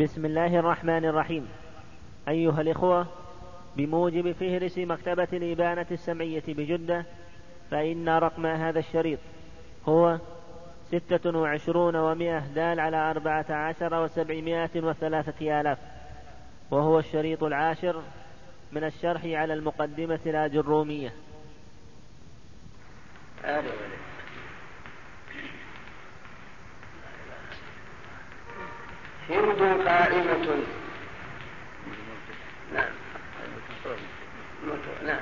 بسم الله الرحمن الرحيم. أيها الإخوة بموجب فهرس مكتبة الإبانة السمعية بجدة فإن رقم هذا الشريط هو ستة وعشرون ومائة دال على أربعة عشر وسبعمائة وثلاثة آلاف وهو الشريط العاشر من الشرح على المقدمة الأجرومية. أهلا هند قائمة. نعم. نعم.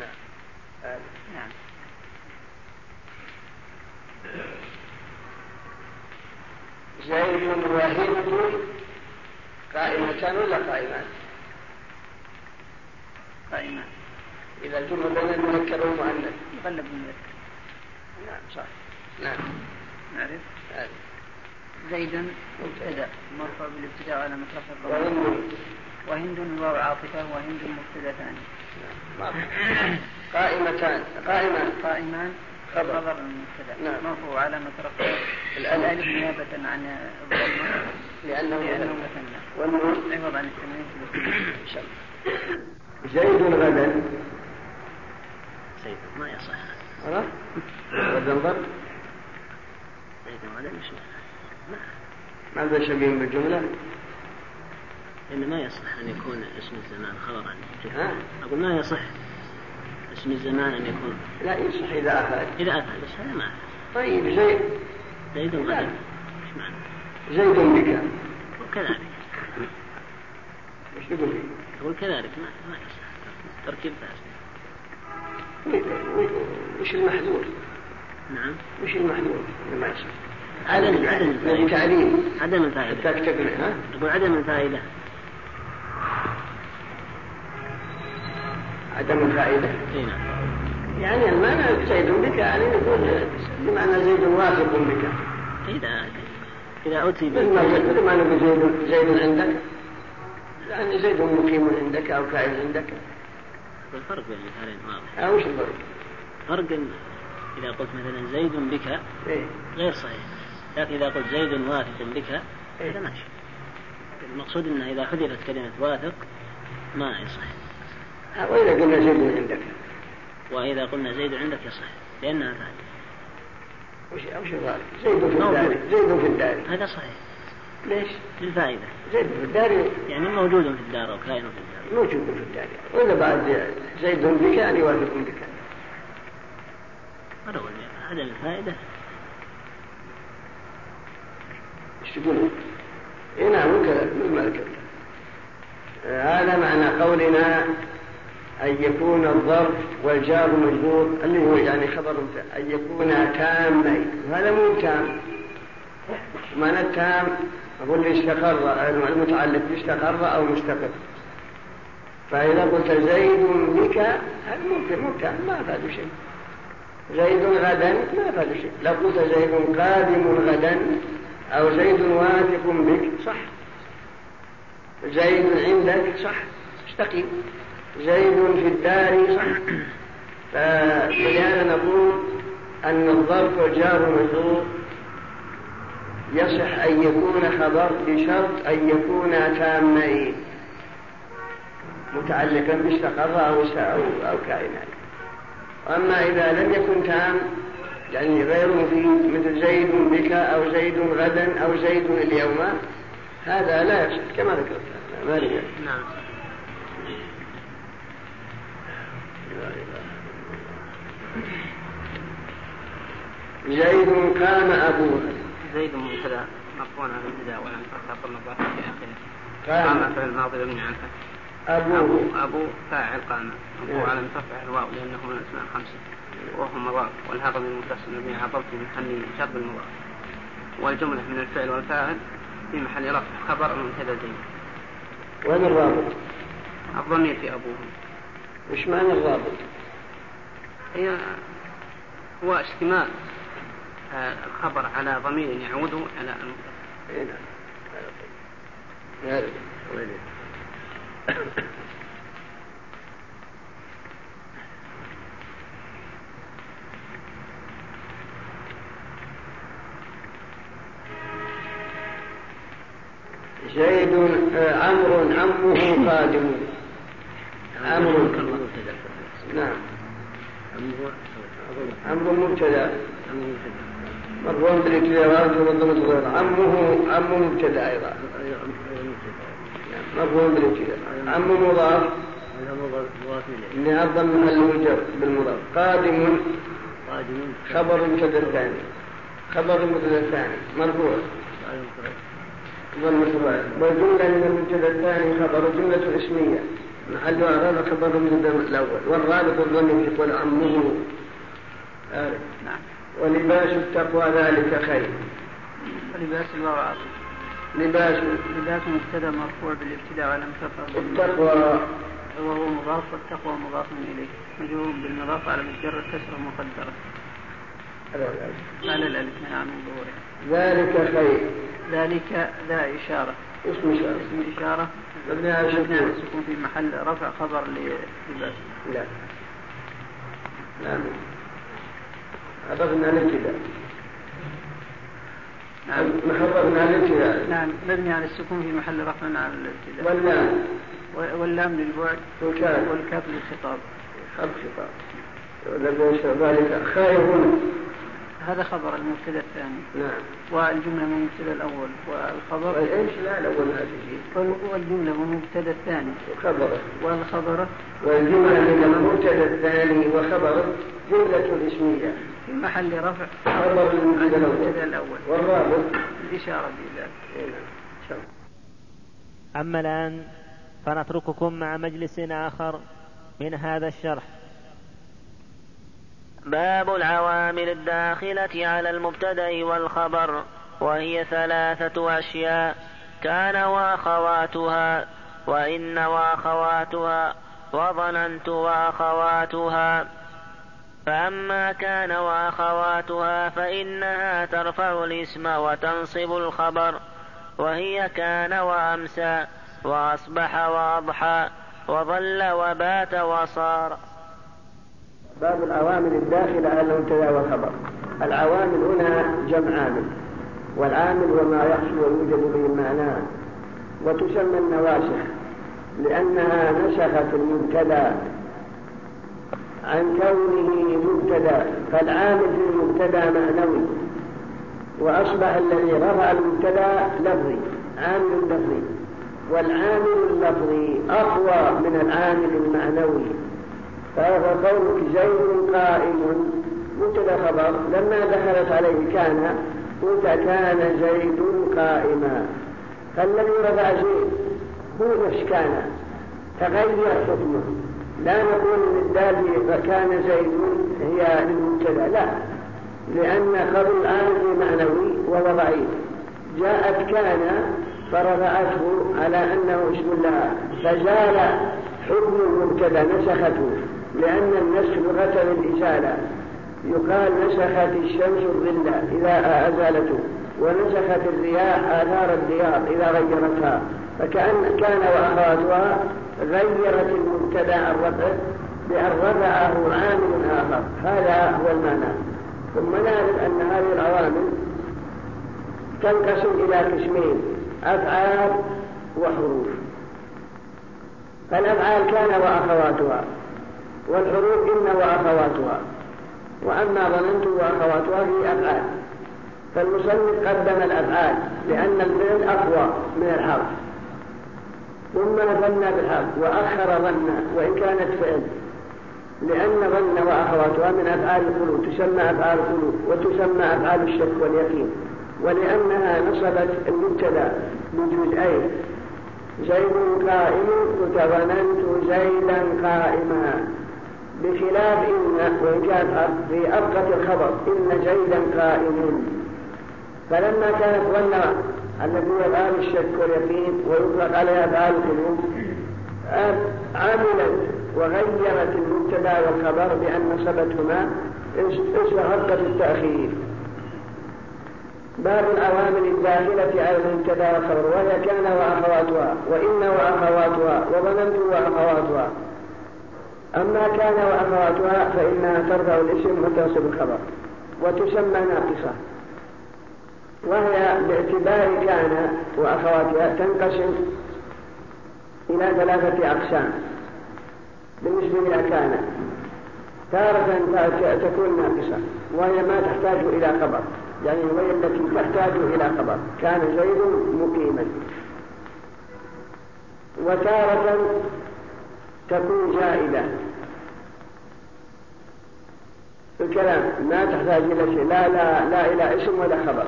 نعم. نعم. زيد وهند قائمتان ولا قائمان؟ قائمان. إذا الجملة بين المذكر والمؤنث. مغلب المذكر. نعم صح. نعم. نعرف؟ نعرف. زيد مبتدا مرفوع بالابتداء على مطلق وهند واو عاطفة وهند مبتدتان قائمتان. قائمان. قائمان خبر. المبتدا. نعم. مرفوع على مطلق الألف. نيابة عن الضمة لأنه لأنه مثنى والنون عوض عن التنوين إن شاء الله زيد غدا. زيد. ما يصح. هذا غدا. غدا زيد غدا مش معنى ماذا أقول شبيه بالجملة إن ما يصح أن يكون اسم الزمان خبرا. آه. أقول ما يصح اسم الزمان أن يكون لا يصح إذا أفاد إذا أفاد بس هذا ما. أفاد طيب زيد زيد غدا إيش معنى زيد بك وكذلك إيش تقول لي؟ أقول كذلك ما ما يصح تركيب فاسد وش المحذور؟ نعم. وش المحذور؟ ما يصح عدم عدم التعليم يعني عدم الفائدة تكتب ها؟ تقول عدم الفائدة عدم الفائدة؟ إيه؟ يعني المعنى زيد بك يعني يقول بمعنى زيد واثق بك إذا إذا أتي بمعنى زيد زيد عندك يعني زيد مقيم عندك أو كائن عندك الفرق بين الاثنين واضح. وش الفرق؟ فرق إذا قلت مثلا زيد بك إيه. غير صحيح. لكن إذا قلت زيد واثق بك هذا ماشي المقصود أن إذا حذفت كلمة واثق ما يصح. وإذا قلنا زيد عندك. وإذا قلنا زيد عندك يصح لأنها ثابتة وش وش ذلك؟ زيد في الدار. زيد في الدار. هذا صحيح. ليش؟ للفائدة. زيد في الدار. يعني موجود في الدار أو كائن في الدار. موجود في الدار. وإذا بعد زيد بك يعني واثق بك. هذا هو هذا الفائدة. إيش تقولون؟ اي نعم من مالك آه، هذا معنى قولنا أن يكون الظرف والجار مجبور اللي هو يعني خبر أن يكون تامين. وهذا مو تام. معنى التام أقول استقر المتعلق استقر أو مستقر. فإذا قلت زيد بك هذا ممكن مو تام ما فاد شيء. زيد غدا ما فاد شيء. لو قلت زيد قادم غدا أو زيد واثق بك. صح. زيد عندك صح. استقيم زيد في الدار صح. فلهذا نقول أن الظرف جار مجرور يصح أن يكون خبر بشرط أن يكون تاما متعلقا باستقر أو أو كائنا أما إذا لم يكن تام يعني غير مبين مثل زيد بك أو زيد غدا أو زيد اليوم. هذا لا يفسد كما ذكرت. ما نعم. زيد كان أبوه. زيد مبتدا مرفوع على الابتداء ولم تخطر الظاهر في آخره. قام فعل الماضي مبني عنه أبوه. أبو, أبو فاعل قام. أبوه نعم. على مصفح الواو لأنه من الأسماء الخمسة. وهو مضاف والهضم المتصل بها هضمت من محل شرب المضاف والجملة من الفعل والفاعل في محل رفع خبر المبتدا زيد وين الرابط؟ الضمير في أبوه وش معنى الرابط؟ هي هو اشتمال آه، الخبر على ضمير يعود على المبتدا. إيه، نعم. نعم. نعم. زيد عمرو عمه قادم عمرو. نعم. عمرو مبتدأ. مرفوع بالابتداء ومنظمة غير عمه عم مبتدأ أيضا. مرفوع بالابتداء عم مضاف. لعظم محله المجر بالمضاف. قادم. خبر مبتدا ثاني خبر مبتدا ثاني مرفوع. والمثمان والجملة من المبتدا الثاني خبر جملة اسمية. محل أعراب خبر من الأول. والرابط الظن في قول عمه. آه. نعم. ولباس التقوى ذلك خير. ولباس الوعظ لباس. لباس مبتدأ مرفوع بالابتداء على تفر التقوى. وهو مضاف والتقوى مضاف إليه. مجرور بالمضاف على مجرد كسره مقدرة. ذلك خير. ذلك ذا إشارة. اسم إشارة. اسم إشارة. مبني على السكون في محل رفع خبر للباس. لا. نعم. عرفنا الابتداء. نعم. محرفنا على الابتداء. نعم. مبني على السكون في محل رفع على الابتداء. واللام. واللام للبعد. والكاف. للخطاب. خطاب خطاب. ذلك خائفون هذا خبر المبتدا الثاني. نعم. والجملة من المبتدا الأول. والخبر إيش لا الأول ما في شيء. والجملة من المبتدا الثاني. وخبر. والخبر والجملة من المبتدا الثاني وخبر جملة اسمية. في محل رفع خبر المبتدا الأول. والرابع. الإشارة إلى ذلك. إيه، نعم. أما الآن فنترككم مع مجلس آخر من هذا الشرح. باب العوامل الداخلة على المبتدأ والخبر وهي ثلاثة أشياء كان وأخواتها وإن وأخواتها وظننت وأخواتها. فأما كان وأخواتها فإنها ترفع الاسم وتنصب الخبر وهي كان وأمسى وأصبح وأضحى وظل وبات وصار. باب العوامل الداخلة على المبتدا والخبر. العوامل هنا جمع عامل والعامل هو ما يحصل ويوجد به المعنى وتسمى النواسخ لأنها نسخت المبتدا عن كونه مبتدأ فالعامل في المبتدأ معنوي وأصبح الذي رفع المبتدأ لفظي عامل لفظي والعامل اللفظي أقوى من العامل المعنوي. فهو قول زيد قائل. متى خبر لما دخلت عليه كان متى كان زيد قائما. فالذي رفع زيد هو نفس كان؟ تغير حكمه. لا نقول للدال فكان زيد هي للمبتدا لا. لأن خبر الآن معنوي وهو ضعيف. جاءت كان فرفعته على أنه اسم لها فزال حكم المبتدأ نسخته. لأن النسخ لغة للإزالة. يقال نسخت الشمس الظل إذا أزالته ونسخت الرياح آثار الديار إذا غيرتها. فكأن كان وأخواتها غيرت المبتدأ الرفع بأن رفعه عامل آخر. هذا هو المعنى. ثم نعرف أن هذه العوامل تنقسم إلى قسمين أفعال وحروف. فالأفعال كان وأخواتها. والحروف إن وأخواتها وأما ظننت وأخواتها في أفعال. فالمصنف قدم الأفعال لأن الفعل أقوى من الحرف. ثم ظن بالحرف وأخر ظن وإن كانت فعل. لأن ظن وأخواتها من أفعال القلوب تسمى أفعال القلوب وتسمى أفعال الشك واليقين. ولأنها نصبت المبتدا بجزئين زيد قائم وتظننت زيدا قائما. بخلاف إن وإيجاد في أبقة الخبر إن جيدا قائم فلما كانت ظن النبي هو الشك واليقين ويطلق عليها أفعال القلوب آه، عملت وغيرت المبتدا والخبر بأن نصبتهما استحقت التأخير. باب العوامل الداخلة على المبتدا والخبر وهي كان وأخواتها وإن وأخواتها وظننت وأخواتها. أما كان وأخواتها فإنها ترفع الاسم وتنصب الخبر وتسمى ناقصة. وهي باعتبار كان وأخواتها تنقسم إلى ثلاثة أقسام. بالنسبة إلى كان تارة تكون ناقصة وهي ما تحتاج إلى خبر. يعني وهي التي تحتاج إلى خبر. كان زيد مقيما. وتارة تكون جائدة. الكلام ما تحتاج إلى شيء. لا لا لا إلى اسم ولا خبر.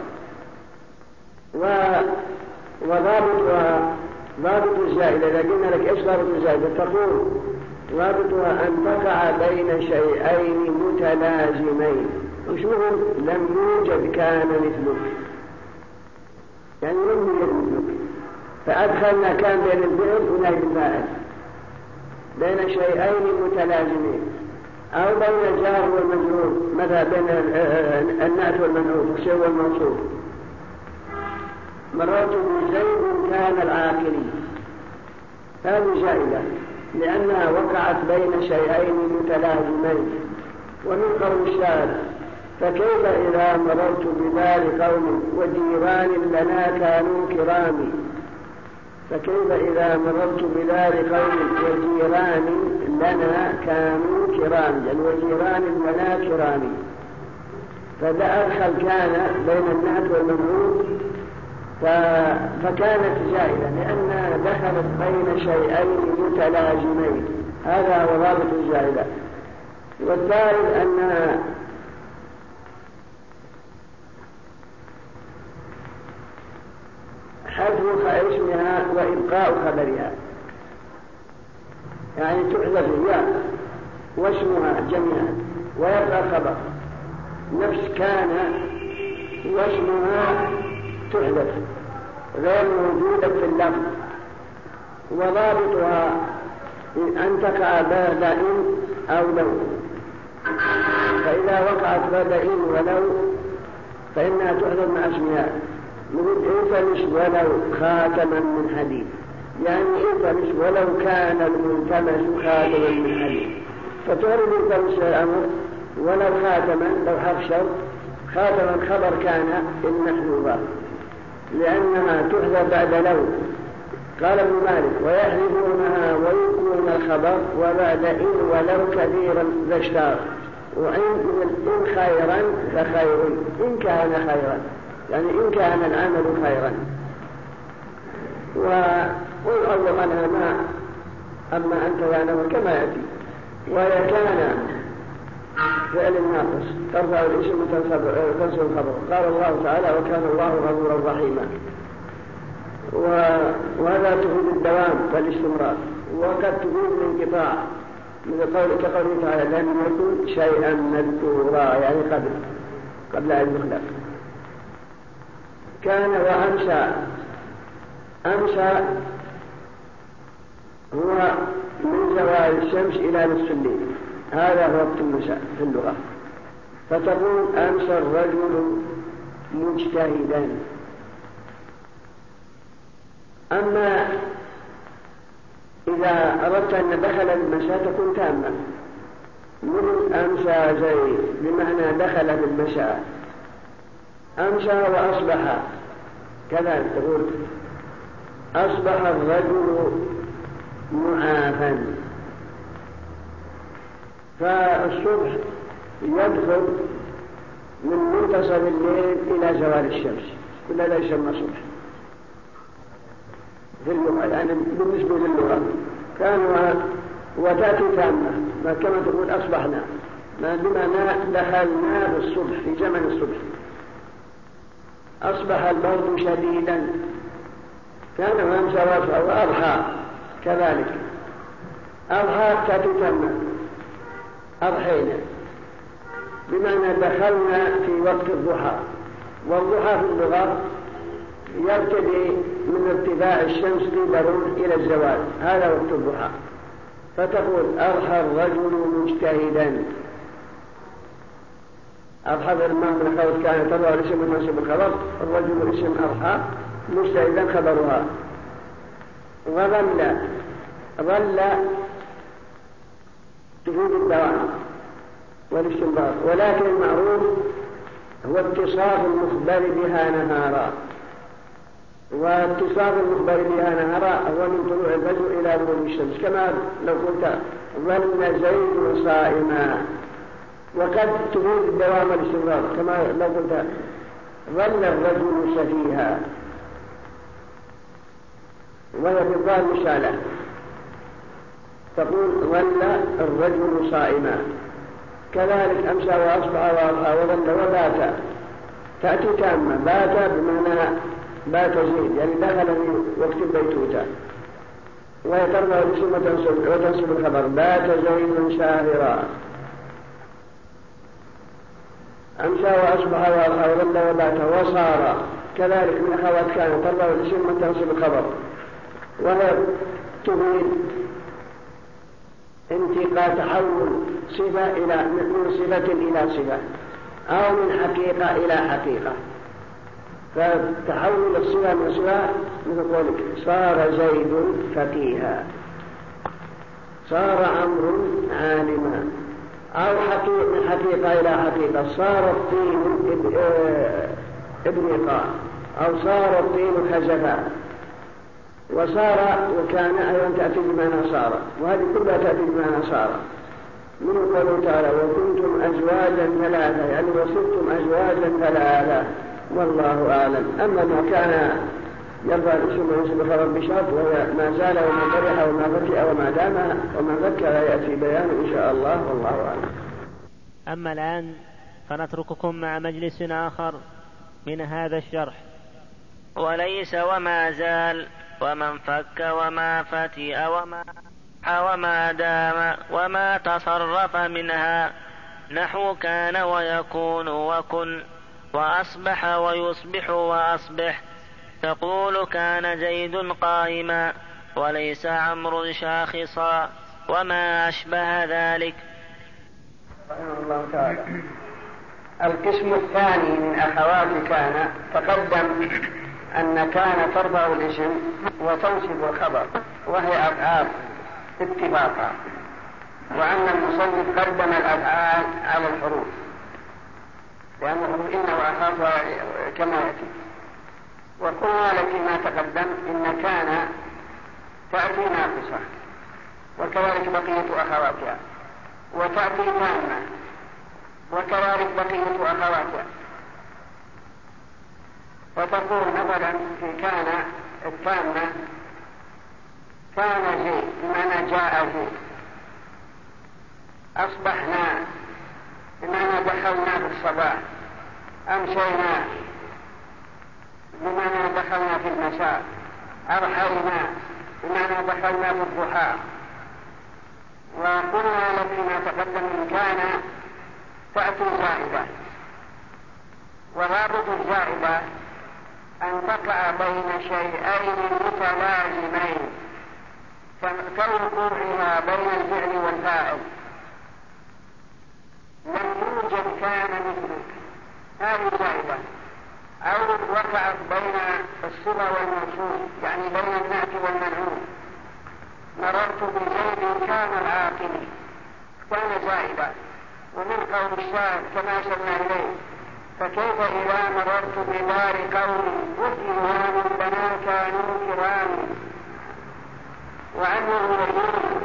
و وضابط ضابط الزائدة إذا قلنا لك إيش ضابط الزائدة تقول ضابطها أن تقع بين شيئين متلازمين. وشوفوا لم يوجد كان مثلك. يعني لم يوجد مثلك. فأدخلنا كان بين الفعل ونائب الفاعل بين شيئين متلازمين أو بين الجار والمجرور ماذا بين النات والمنعوت الشيء والمنصوب مرات بزيد كان العاقلي هذه جائزة لأنها وقعت بين شيئين متلازمين ومن قول الشاعر فكيف إذا مررت ببال قوم وديران لنا كانوا كرامي فكيف إذا مررت بدار قوم وجيران لنا كانوا كرام يعني وجيران لنا كرام. فذا أدخل كان بين النعت والمملوك فكانت زائدة لأنها دخلت بين شيئين متلازمين. هذا هو رابط الجائزة والثالث أنها بقاء خبرها يعني تحذف الياء واسمها جميعا ويبقى خبر. نفس كان واسمها تحذف. غير موجودة في اللفظ. وضابطها أن تقع بعد إن أو لو. فإذا وقعت بعد إن ولو فإنها تحذف مع اسمها. من إن ولو خاتما من حديد. يعني الفرش ولو كان الملتمس خاتما من حديد فتعرض الفرش الأمر ولو خاتما لو حفشوا خاتما خبر كان المحذوفة لأنها تحذر بعد لو قال ابن مالك ويحذفونها ويكون الخبر وبعد إن ولو كثيرا فاشتار وإن إن خيرا فخير إن كان خيرا. يعني إن كان العمل خيرا. و قل عنها ما أما أنت يعلم كما يأتي. وإذا كان فعل ناقص ترفع الاسم وتنسل الخبر آه، قال الله تعالى وكان الله غفورا رحيما. وهذا تفيد الدوام والاستمرار. وقد تكون الانقطاع من قول كقوله تعالى لم يكن شيئا مذكورا. يعني قبل قبل أن يخلق. كان وامسى امسى هو من زوال الشمس إلى نصف الليل. هذا هو وقت المساء في اللغة. فتقول أمس الرجل مجتهدا. أما إذا أردت أن دخل المساء تكون تامة من أمسى زيد بمعنى دخل في المساء أمسى وأصبح. كذلك تقول. أصبح الرجل معافا فالصبح يدخل من منتصف الليل إلى زوال الشمس. كل هذا يسمى صبح. في اللغة يعني بالنسبة للغة. كانوا وتأتي تامة ما كما تقول أصبحنا. ما بما دخلنا في الصبح في زمن الصبح. أصبح البرد شديدا. كان من سوف وأضحى. كذلك. أضحى كتتنا أضحينا بمعنى دخلنا في وقت الضحى. والضحى في اللغة يبتدي من ارتفاع الشمس لبرون إلى الزوال. هذا وقت الضحى. فتقول أضحى الرجل مجتهدا. أضحى الإمام من قول كان تضع الاسم المنصب الخبر. الرجل اسم أضحى مجتهدا خبرها. وظل ظل تفيد الدوام والاستنباط. ولكن المعروف هو اتصاف المخبر بها نهارا. واتصاف المخبر بها نهارا هو من طلوع البدر إلى غروب الشمس. كما لو قلت ظل زيد صائما. وقد تفيد الدوام والاستنباط. كما لو قلت ظل الرجل سفيها وهي في الظاهر مشالة تقول ظل الرجل صائما. كذلك أمسى وأصبح وأضحى وظل وبات. تأتي تامة بات بمعنى بات زيد. يعني دخل في وقت البيتوتة. وهي ترضى الاسم وتنصب الخبر. بات زيد شاهرا. أمسى وأصبح وأضحى وظل وبات. وصار. كذلك من أخوات كان ترضى الاسم وتنصب الخبر. ويبتغي انتقاء تحول صفة إلى من صفة إلى صفة. أو من حقيقة إلى حقيقة. فتحول الصفة من صفة مثل قولك صار زيد فقيها. صار عمر عالما. أو حقيقة من حقيقة إلى حقيقة. صار الطين آه، ابنقاء أو صار الطين خزفا وصار وكان أيضا تأتي بمعنى صار. وهذه كلها تأتي بمعنى صار. من قوله تعالى وكنتم أزواجا ثلاثة يعني وصرتم أزواجا ثلاثة. والله أعلم. أما ما كان يرفع الاسم ويسمى خبر بشرط وهو ما زال وما فرح وما فتئ وما دام وما ذكر يأتي بيان إن شاء الله. والله أعلم. أما الآن فنترككم مع مجلس آخر من هذا الشرح. وليس وما زال ومن فك وما فتئ وما وما دام وما تصرف منها نحو كان ويكون وكن وأصبح ويصبح وأصبح تقول كان زيد قائما وليس عمرو شاخصا وما أشبه ذلك رحمه الله تعالى. القسم الثاني من أخوات كان تقدم أن كان ترفع الاسم وتنصب الخبر وهي أفعال اتباطا وأن المصنف قدم الأفعال على الحروف لأنه إنه أخاف كما يأتي. وقلنا لك ما تقدم إن كان تأتي ناقصة وكذلك بقية أخواتها. وتأتي تامة وكذلك بقية أخواتها. وتقول مثلا في كان التامة كان في بمعنى جاء في أصبحنا بمعنى دخلنا في الصباح أمشينا بمعنى دخلنا في المساء أرحلنا بمعنى دخلنا في الضحى وقلنا لك فيما تقدم إن كان تأتي زائدة ورابط الزائدة أن تقع بين شيئين متلازمين كوقوعها بين الفعل والفاعل. لم يوجد كان مثلك. هذه جائبة أو وقعت بين الصلة والموصول يعني بين النعت والمنعوت مررت بزيد كان العاقل. كان زائدا ومن قول الشاعر كما أشرنا إليه. فكيف إذا مررت بدار قوم مسلمان بنا كانوا كرام؟ وعدوا اليمين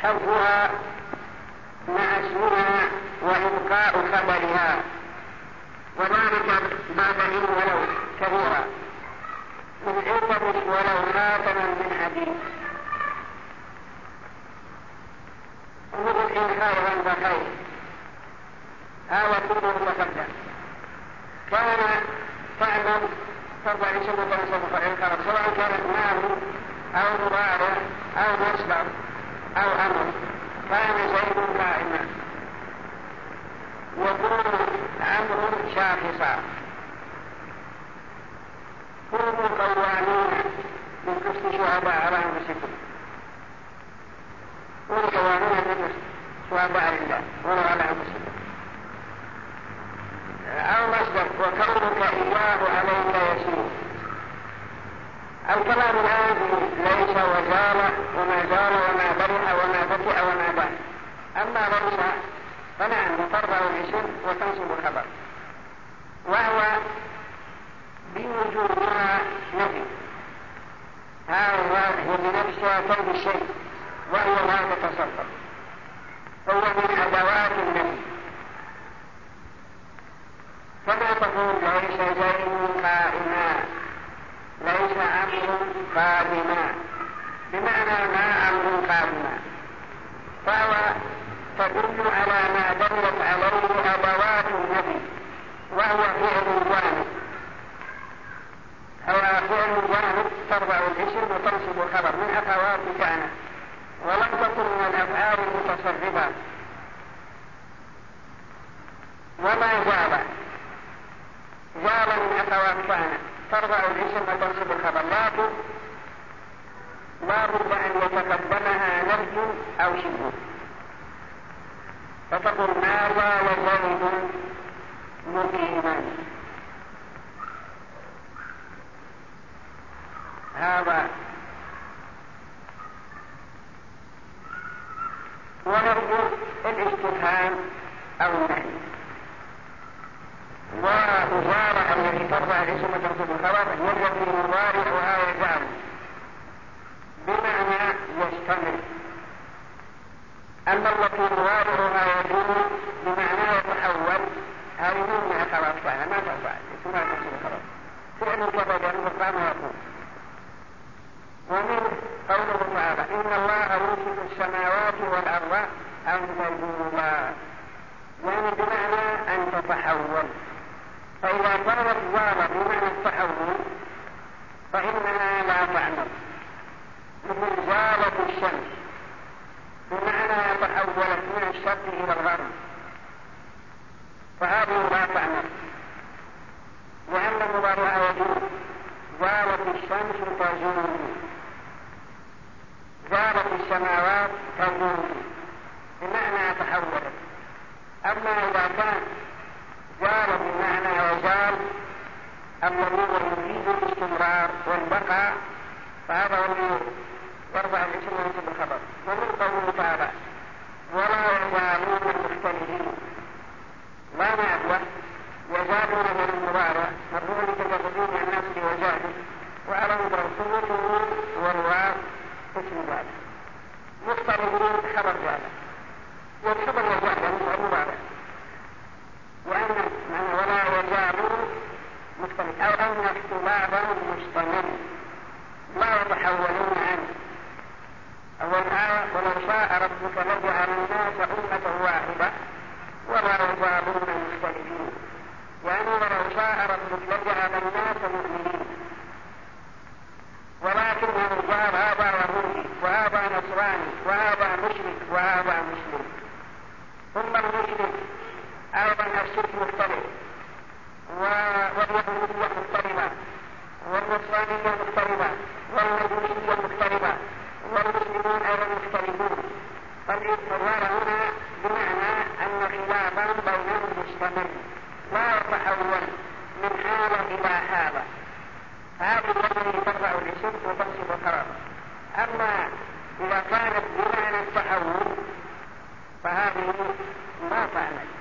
حفظها مع اسمها وإبقاء خبرها. وذلك بعد إن ولو كبيرا. من عقب ولو خاتما من حديث. وهو الإنكار عند خير. هذا آمنوا وما زال زال من أخواتنا ترضع الاسم وتنصب الخبرات رب أن يتقدمها نرج أو شبه. فتقول ماذا وزيد ملكهما هذا. ونرجو الإستفهام أو النهي. ومضارع الذي ترفع الاسم ترتب الخبر والذي يضارعها يجعل بمعنى يشتمل أما التي يضارعها يجوز بمعنى يتحول هذه منها خلاص فعلا ما ترفع اسمها تنصب الخبر فعل كفر المقام يقول ومن قوله تعالى إن الله يوسف السماوات والأرض أن تزولا يعني بمعنى أن تتحول فإذا كانت ظاهر بمعنى التحول فإنها لا تعمل مثل زالت الشمس. بمعنى تحولت من الشرق إلى الغرب. فهذه لا تعمل لأن المضارع يجوز. زالت الشمس تزول زالت السماوات تزول بمعنى تحولت. أما إذا كانت النمو والمزيد والاستمرار والبقاء فهذا هو وارضى بسنة الخبر. ومن قوله تعالى ولا يزالون مختلفين ما نعبوة يزالون من المضارع. مرهون بالمقدوم عن نفسه وجهله وعلى مرسول والواو اسم ذلك مختلفين خبر ذلك والخبر والجهل هو المضارع مختلف. أو أن اختلاطا مستمر ما يتحولون عنه. أو آية، ولو شاء ربك لجعل الناس أمة واحدة ولا يزالون مختلفين يعني ولو شاء ربك لجعل الناس مؤمنين. ولكن من جعل هذا يهودي وهذا نصراني وهذا مشرك وهذا مسلم. ثم المشرك أيضا نفسه مختلف. وهي الهندية مضطربة والنصرانية مضطربة والمجوسية مضطربة والمسلمون أيضا مختلفون فالإضطرار هنا بمعنى أن خلافا بينهم مستمر لا يتحول من حالة إلى حالة هذا الذي ترفع الاسم وتنصب الحرام أما إذا كانت بمعنى التحول فهذه ما تعمل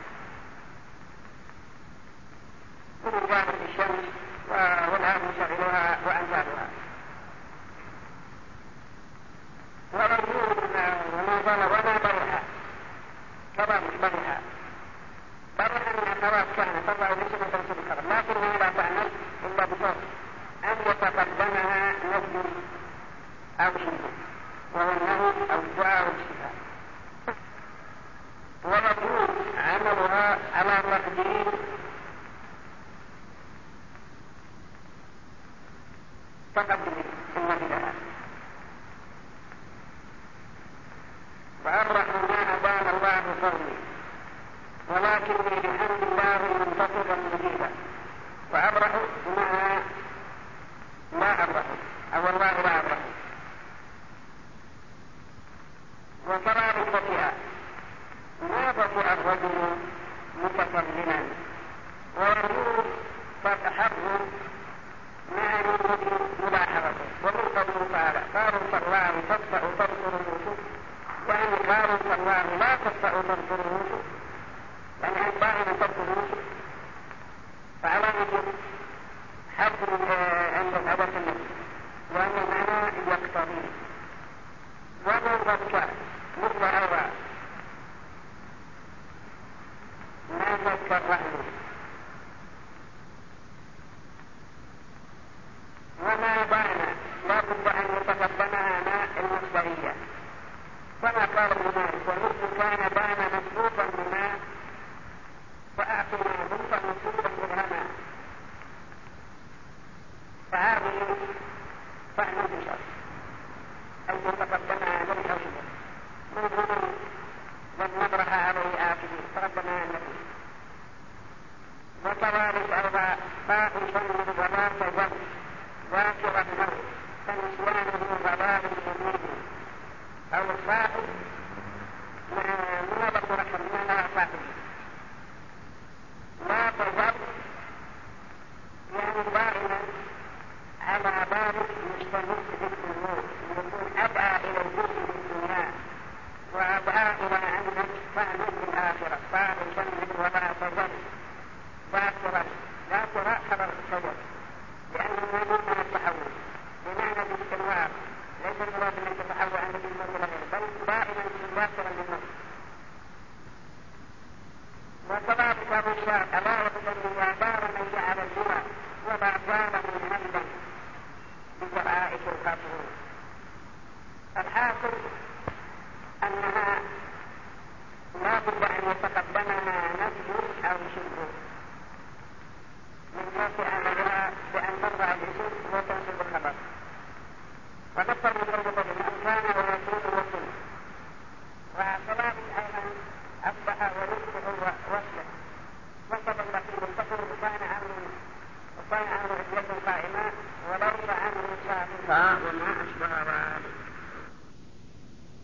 ما ذكر رهن وما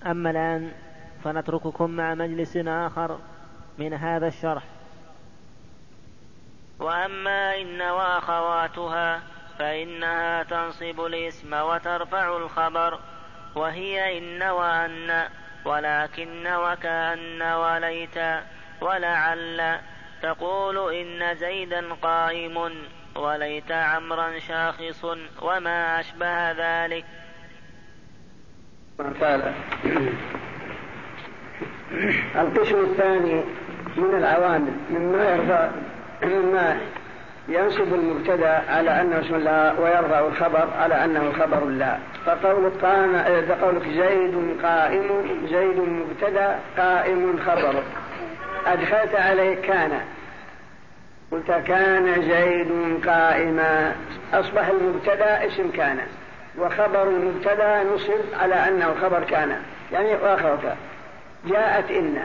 أما الآن فنترككم مع مجلس آخر من هذا الشرح. وأما إن وأخواتها فإنها تنصب الاسم وترفع الخبر وهي إن وأن ولكن وكأن وليت ولعل تقول إن زيدا قائم وليت عمرا شاخص وما أشبه ذلك القسم الثاني من العوامل مما يرفع ينصب المبتدأ على أنه اسم الله ويرفع الخبر على أنه خبر الله. فقول إيه، قولك زيد قائم زيد مبتدأ قائم خبر. أدخلت عليه كان. قلت كان زيد قائما أصبح المبتدأ اسم كان. وخبر المبتدأ نصب على أنه خبر كان. يعني آخرك. جاءت إن.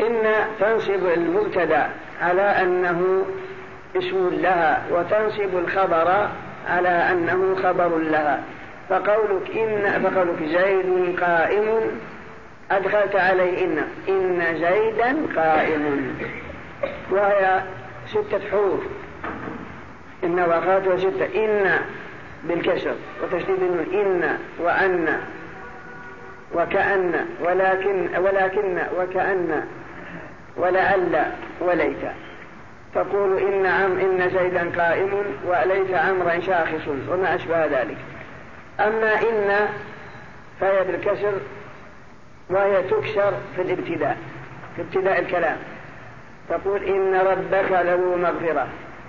إن تنصب المبتدأ. على أنه اسم لها وتنسب الخبر على أنه خبر لها. فقولك إن فقولك زيد قائم. أدخلت عليه إن. إن زيدا قائم. وهي ستة حروف. إن وقات ستة إن بالكسر. وتشديد النون. إن وأن. وكأن. ولكن ولكن وكأن. ولعل وليت. تقول إن عم إن زيدا قائم وليت عمرا شاخص وما أشبه ذلك. أما إن فهي بالكسر وهي تكسر في الابتداء في ابتداء الكلام. تقول إن ربك له مغفرة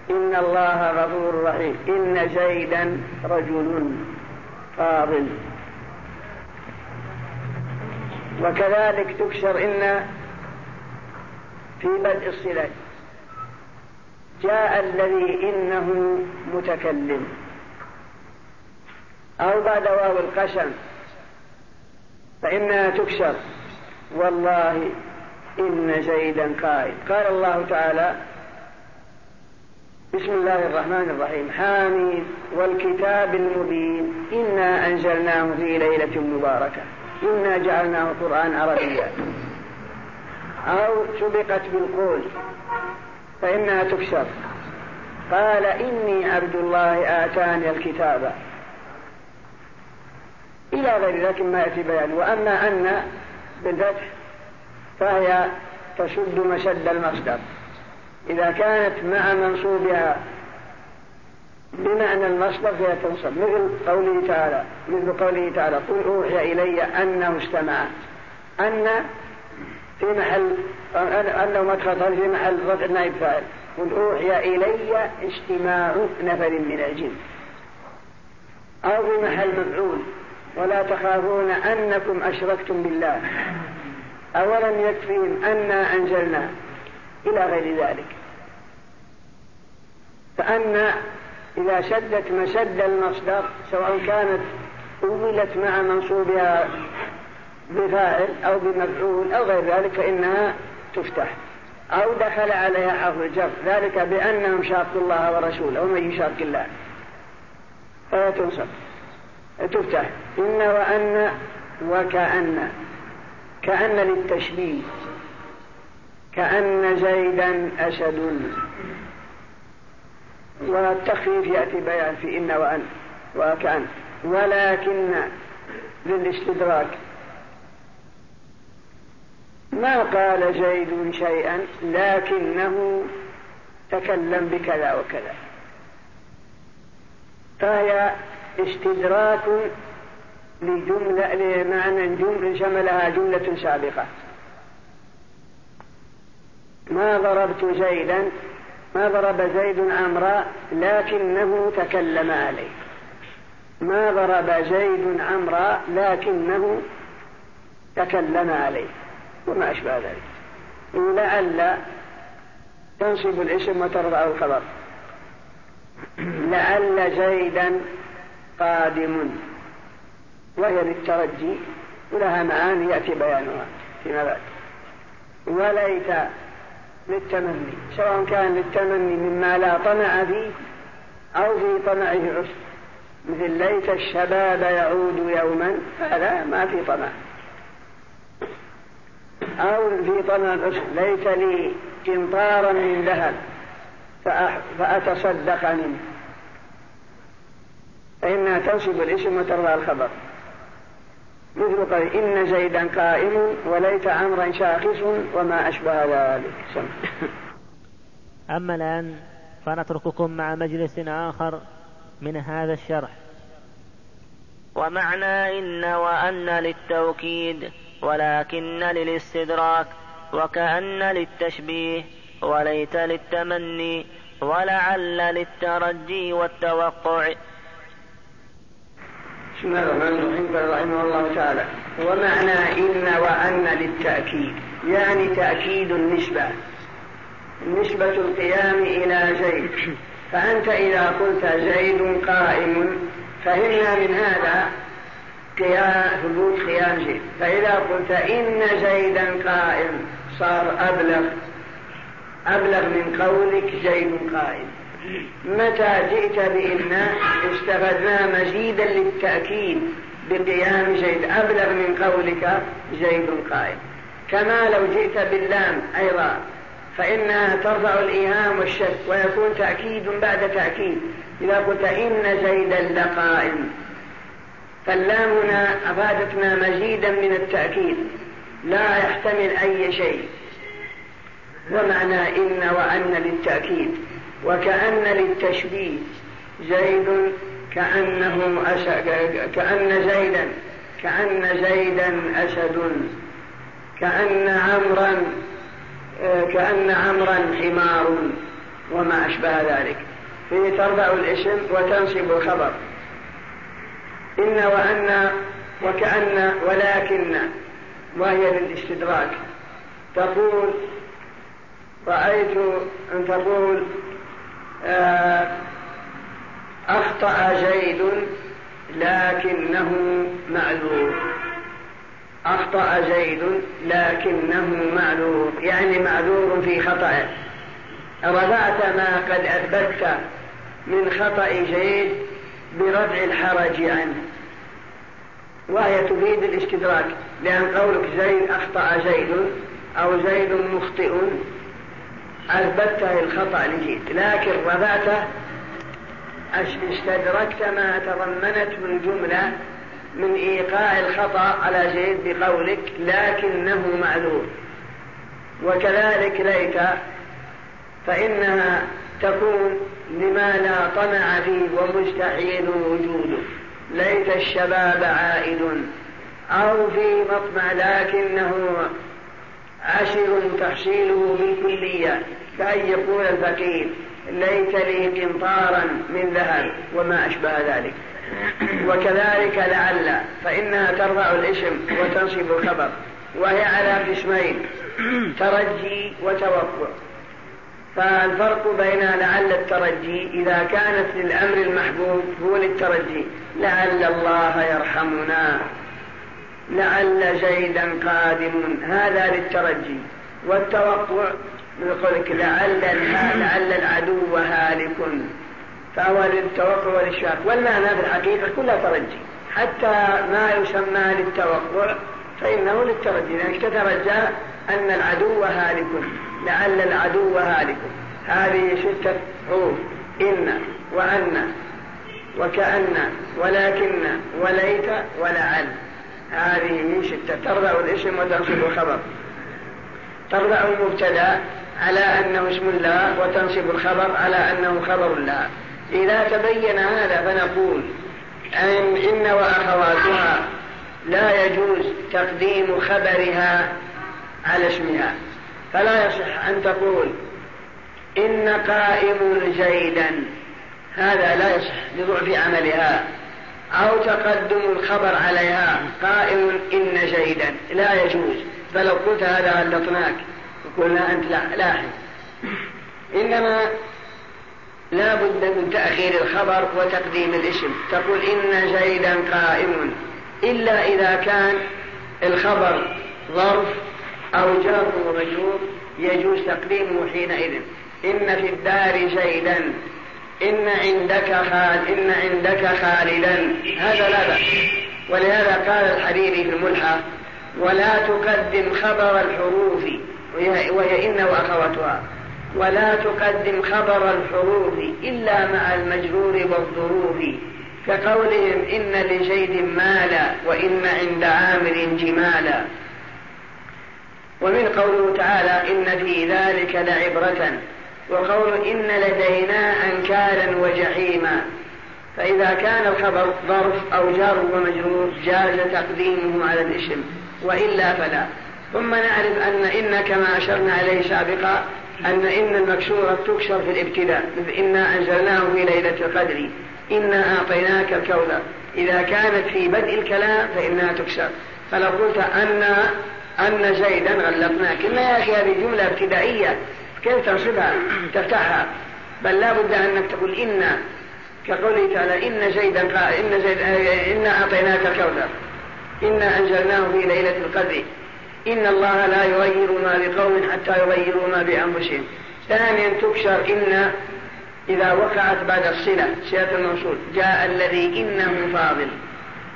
إن الله غفور رحيم إن زيدا رجل فاضل. وكذلك تكسر إن في بدء الصلة جاء الذي إنه متكلم. أو بعد واو القسم. فإنها تكسر. والله إن زيدا قائد. قال الله تعالى بسم الله الرحمن الرحيم. حامين والكتاب المبين. إنا أنزلناه في ليلة مباركة. إنا جعلناه قرآن عربيا. أو سبقت بالقول فإنها تكشف قال إني عبد الله آتاني الكتاب. إلى غير ذلك ما يأتي بيان. وأما أن بالفتح فهي تشد مشد المصدر. إذا كانت مع منصوبها بمعنى المصدر فهي تنصب مثل قوله تعالى مثل قوله تعالى قل أوحي إلي أنه استمع. أن في محل أنه مدخل في محل رفع نائب فاعل قل أوحي إلي اجتماع نفر من الجن. أو في محل مفعول. ولا تخافون أنكم أشركتم بالله. أولم يكفيهم أنا أنزلنا إلى غير ذلك. فأن إذا شدت مشد المصدر سواء كانت أولت مع منصوبها بفاعل أو بمفعول أو غير ذلك فإنها تفتح. أو دخل عليها حرف الجر ذلك بأنهم شاقوا الله ورسوله ومن يشاق الله. فلا تنصب. تفتح. إن وأن وكأن. كأن للتشبيه. كأن زيدا أسد والتخفيف يأتي بيان في إن وأن وكأن. ولكن للاستدراك. ما قال زيد شيئا لكنه تكلم بكذا وكذا. فهي استدراك لجملة لمعنى جمل شملها جملة سابقة. ما ضربت زيدا ما ضرب زيد عمرا لكنه تكلم عليه. ما ضرب زيد عمرا لكنه تكلم عليه. وما أشبه ذلك. لعل تنصب الاسم وترضع الخبر. لعل زيدا قادم. وهي للترجي. ولها معاني يأتي بيانها فيما بعد. وليت للتمني. سواء كان للتمني مما لا طمع فيه أو في طمعه عسر. مثل ليت الشباب يعود يوما. هذا ما في طمع. أو في طمأ ليس لي قنطارا من ذهب فأتصدق منه. فإنها تنصب الاسم وترضى الخبر. مثل قال إن زيدا قائم وليت عمرا شاخص وما أشبه ذلك. أما الآن فنترككم مع مجلس آخر من هذا الشرح. ومعنى إن وأن للتوكيد. ولكن للاستدراك وكأن للتشبيه وليت للتمني ولعل للترجي والتوقع. بسم الله الرحمن الرحيم. قال رحمه الله تعالى ومعنى إن وأن للتأكيد يعني تأكيد النسبة. نسبة القيام إلى زيد. فأنت إذا قلت زيد قائم فهمنا من هذا ثبوت قيام جيد فإذا قلت إن زيدا قائم صار أبلغ أبلغ من قولك زيد قائم. متى جئت بإنا استفدنا مزيدا للتأكيد بقيام زيد أبلغ من قولك زيد قائم. كما لو جئت باللام أيضا فإنها ترفع الإيهام والشك ويكون تأكيد بعد تأكيد. إذا قلت إن زيدا لقائم فاللام هنا أفادتنا مزيدا من التأكيد لا يحتمل أي شيء ومعنى إن وأن للتأكيد وكأن للتشبيه زيد كأنه أسد كأن زيدا كأن زيدا أسد كأن عمرا كأن عمرا حمار وما أشبه ذلك. فيه ترفع الاسم وتنصب الخبر إن وأن وكأن ولكن وهي للاستدراك تقول رأيت أن تقول آه، أخطأ زيد لكنه معذور. أخطأ زيد لكنه معذور. يعني معذور في خطأه رفعت ما قد أثبت من خطأ زيد برفع الحرج عنه. وهي تفيد الاشتدراك لأن قولك زيد أخطأ زيد أو زيد مخطئ. أثبته الخطأ لزيد لكن ربعته استدركت ما تضمنته الجملة من إيقاع الخطأ على زيد بقولك لكنه معلوم وكذلك ليت فإنها تكون لما لا طمع فيه ومستحيل وجوده. ليت الشباب عائد. أو في مطمع لكنه عشر تحصيله بالكلية كأن يقول الفقير ليت لي قنطارا من ذهب وما أشبه ذلك. وكذلك لعل فإنها ترفع الاسم وتنصب الخبر وهي على قسمين ترجي وتوقع. فالفرق بين لعل الترجي إذا كانت للأمر المحبوب هو للترجي. لعل الله يرحمنا. لعل جيدا قادم هذا للترجي. والتوقع يقول لك لعل لعل العدو هالك. فهو للتوقع والإشفاق والمعنى في الحقيقة كلها ترجي. حتى ما يسمى للتوقع فإنه للترجي. لأنك تترجى أن العدو هالك. لعل العدو هالك. هذه ستة حروف إن وأن وكأن ولكن وليت ولعل. هذه ستة ترضع الاسم وتنصب الخبر. ترضع المبتدأ على أنه اسم الله وتنصب الخبر على أنه خبر الله. إذا تبين هذا فنقول أن إن وأخواتها لا يجوز تقديم خبرها على اسمها. فلا يصح أن تقول إن قائم زيدا هذا لا يصح لضعف عملها أو تقدم الخبر عليها. قائم إن زيدا لا يجوز. فلو قلت هذا غلطناك وقلنا أنت لاحظ. إنما لا بد من تأخير الخبر وتقديم الاسم. تقول إن زيدا قائم. إلا إذا كان الخبر ظرف أو جار ومجرور يجوز تقديمه حينئذ. إن في الدار زيدا. إن عندك خال إن عندك خالدا. هذا لا بأس. ولهذا قال الحريري في الملحة ولا تقدم خبر الحروف. وهي إن وأخواتها ولا تقدم خبر الحروف إلا مع المجرور والظروف. كقولهم إن لزيد مالا وإن عند عامر جمالا. ومن قوله تعالى إن في ذلك لعبرة وقول إن لدينا أنكالا وجحيما. فإذا كان الخبر ظرف أو جار ومجرور جاز تقديمه على الاسم وإلا فلا. ثم نعرف أن إن كما أشرنا عليه سابقا أن إن المكسورة تكسر في الابتداء إذ إنا أنزلناه في ليلة القدر. إنا أعطيناك الكوثر إذا كانت في بدء الكلام فإنها تكسر فلو قلت أن أن زيدا غلطناه كما يا أخي هذه جملة ابتدائية؟ كيف تنصبها؟ تفتحها. بل لا بد أنك تقول إن كقوله تعالى إن زيدا إن زيد آه، إنا أعطيناك الكوثر. إنا أنزلناه في ليلة القدر. إن الله لا يغير ما بقوم حتى يغيروا ما بأنفسهم. ثانيا تكسر إن إذا وقعت بعد الصلة. صلة الموصول. جاء الذي إنه فاضل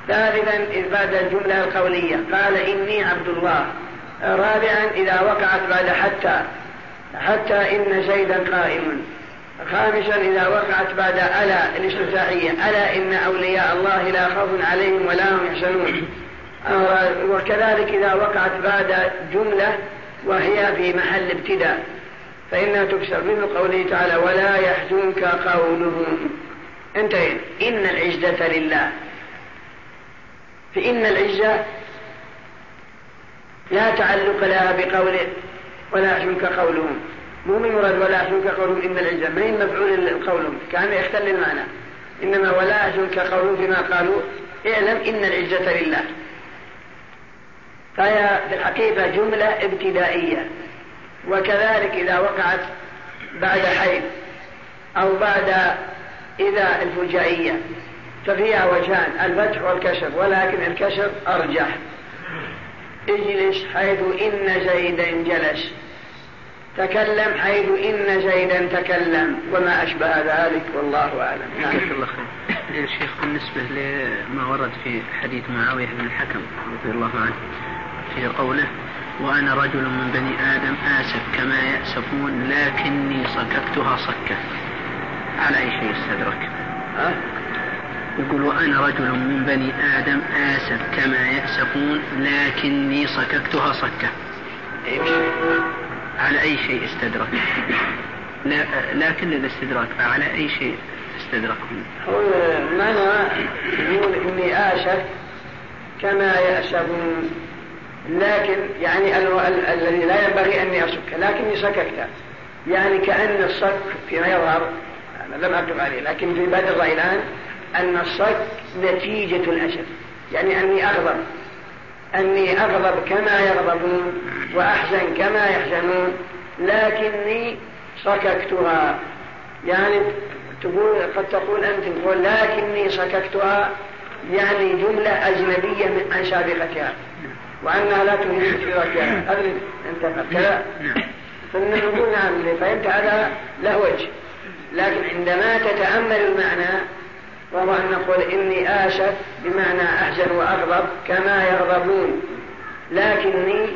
ثالثا بعد الجملة القولية. قال إني عبد الله. رابعا إذا وقعت بعد حتى. حتى إن زيدا قائم خامسا إذا وقعت بعد ألا الاستفتاحية ألا إن أولياء الله لا خوف عليهم ولا هم يحزنون. وكذلك إذا وقعت بعد جملة وهي في محل ابتداء. فإنها تكسر. مثل قوله تعالى ولا يحزنك قولهم. انتهينا. إن العزة لله. فإن العزة لا تعلق لها بقول ولا يحزنك قولهم. مو من مراد ولا يحزنك قولهم إن العزة من مفعول قولهم كأن يختل المعنى. إنما ولا يحزنك قولهم بما قالوا. اعلم إن العزة لله. فهي في الحقيقة جملة ابتدائية. وكذلك إذا وقعت بعد حيث أو بعد إذا الفجائية. ففيها وجهان الفتح والكشف ولكن الكشف أرجح. اجلس حيث إن زيدا جلس. تكلم حيث إن زيدا تكلم وما أشبه ذلك والله أعلم. نعم. الله خير. شيخ بالنسبة لما ورد في حديث معاوية بن الحكم رضي الله عنه في قوله وأنا رجل من بني آدم آسف كما يأسفون لكني صككتها صكة. على أي شيء استدرك؟ أه؟ يقول وأنا رجل من بني آدم آسف كما يأسفون لكني صككتها صكة. على أي شيء استدرك؟ لا لكن الاستدراك على أي شيء استدركهم معنى يقول إني آسف كما يأسفون لكن يعني الذي لا ينبغي أني أصك لكني سككت يعني كأن الصك فيما يظهر أنا لم أكتب عليه لكن في بدر الآن أن الصك نتيجة الأسف يعني أني أغضب. أني أغضب كما يغضبون وأحزن كما يحزنون. لكني صككتها يعني تقول قد تقول أنت تقول لكني صككتها يعني جملة أجنبية من عن سابقتها. وأنها لا تريد فكرتها أدري أنت فإن نقول نعم فأنت هذا له وجه. لكن عندما تتأمل المعنى وهو أن نقول إني آشف بمعنى أحزن وأغضب كما يغضبون. لكني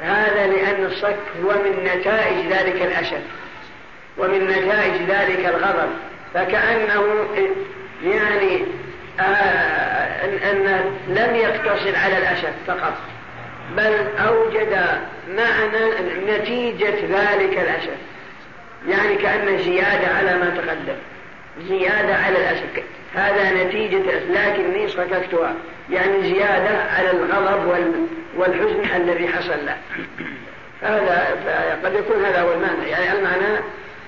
هذا لأن الصك هو من نتائج ذلك الأسف ومن نتائج ذلك الغضب. فكأنه يعني آه، أن لم يقتصر على الأسف فقط بل أوجد معنى نتيجة ذلك الأسف يعني كأنه زيادة على ما تقدم. زيادة على الأسك هذا نتيجة أسلاك النيس سككتها يعني زيادة على الغضب والحزن الذي حصل له. هذا قد يكون هذا هو المعنى. يعني المعنى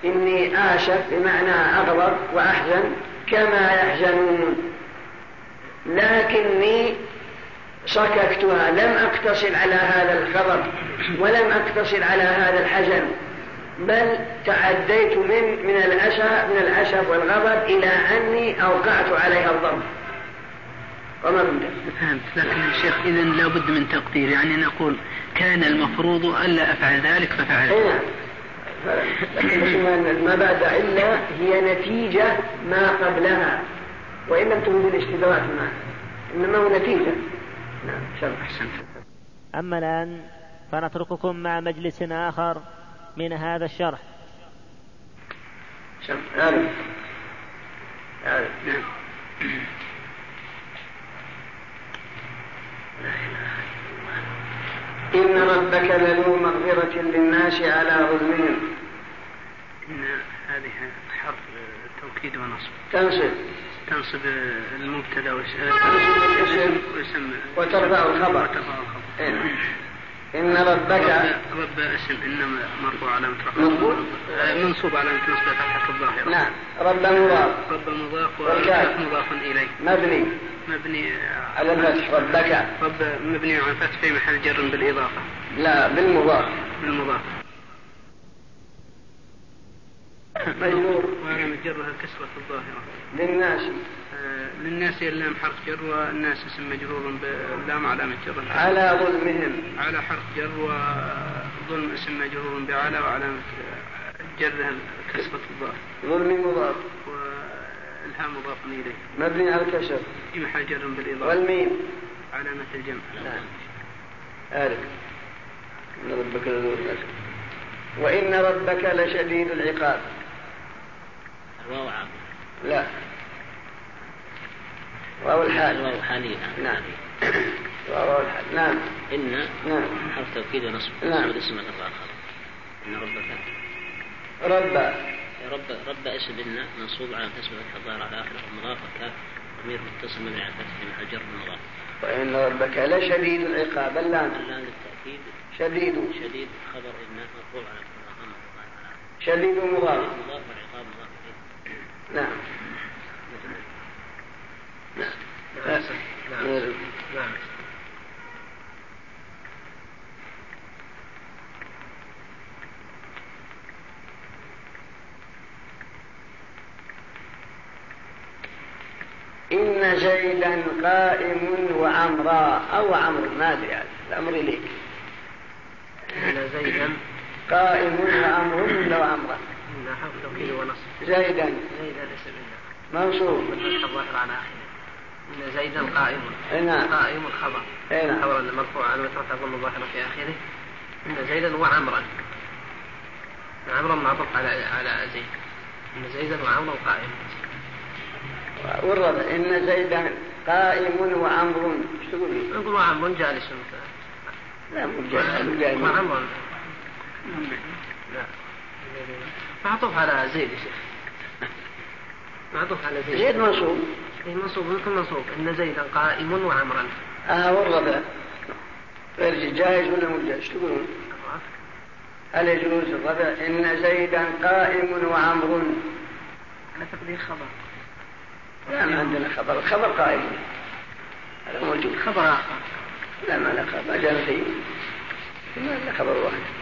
إني آسف بمعنى أغضب وأحزن كما يحزنون. لكني صككتها. لم أقتصر على هذا الغضب ولم أقتصر على هذا الحزن. بل تعديت من من العشاء من العشب والغضب إلى أني أوقعت عليها الضم. وما فهمت. لكن الشيخ إذا لابد من تقدير. يعني نقول كان المفروض ألا أفعل ذلك ففعلت. إيه. لكن ما بعد إلا هي نتيجة ما قبلها. وإن لم تكن بالاشتباهات معها إنما هو نتيجة. نعم أحسنت. أما الآن فنترككم مع مجلس آخر. من هذا الشرح. عارف عارف نعم. إن ربك لذو مغفرة للناس على ظلمهم إن هذه حرف توكيد ونصب. تنصب. تنصب المبتدا ويسمى وترفع الخبر. وترفع الخبر. إيه. إن ربك رب اسم إنما مرفوع على رفعه آه، منصوب على نصبه فتحة الظاهرة. نعم. رب مضاف. رب مضاف وربك مضاف إليه مبني. مبني آه، على الفتح. ربك. رب مبني على الفتح في محل جر بالإضافة. لا بالمضاف. بالمضاف. مجرور. وعلم الجر الكسرة الظاهرة. للناشئ. للناس اللام حرف جر والناس اسم مجرور باللام علامة جر. على ظلمهم. على حرف جر وظلم اسم مجرور بعلى وعلامة جرهم كسرة الظاهر ظلم مضاف. والهاء مضاف إليه. مبني على الكشف. في محل جر بالإضافة. والميم. علامة الجمع. نعم. آلك إن ربك لذو وإن ربك لشديد العقاب. الواو لا. واو الحال. واو حاليا نعم. واو الحال. نعم. إن نعم. حرف توكيد ونصب. نعم. اسم الأفعال إن ربك رب. رب رب اسم إن منصوب علامة نصبه فتح على آخر المضافة والكاف متصل من على فتح مع المضاف. وإن ربك لشديد العقاب. اللام. اللام للتأكيد. شديد. شديد خبر إن مرفوع على شديد مضاف مضاف العقاب مضاف نعم. نعم نعم إن زيدا قائم وعمرا أو عمر ما أدري الأمر ليك إن زيدا قائم وعمر ولا وعمرا لا حول ولا قوة إلا زيدا زيدا اسم موصوف الظاهر على آخره. زيدا قائم نعم قائم الخبر. اي نعم المرفوع مرفوعا عنه تكون ظاهرا في آخره. إن زيدا وعمرا عمرا معطوف على على زيد. إن زيدا وعمرا قائم ورد إن زيدا قائم وعمر إيش تقول؟ نقول وعمر جالس. لا مو جالس وعمر لا. معطوف على زيد يا شيخ. معطوف على زيد. زيد منصوب. منصوب مثل منصوب إن زيدا قائم وعمرا آه والرفع غير جائز ولا مو جائز تقولون هل يجوز الرفع إن زيدا قائم وعمر على تقدير خبر لا ما عندنا خبر الخبر قائم هذا موجود خبر آخر لا ما له خبر جاء في ما له خبر واحد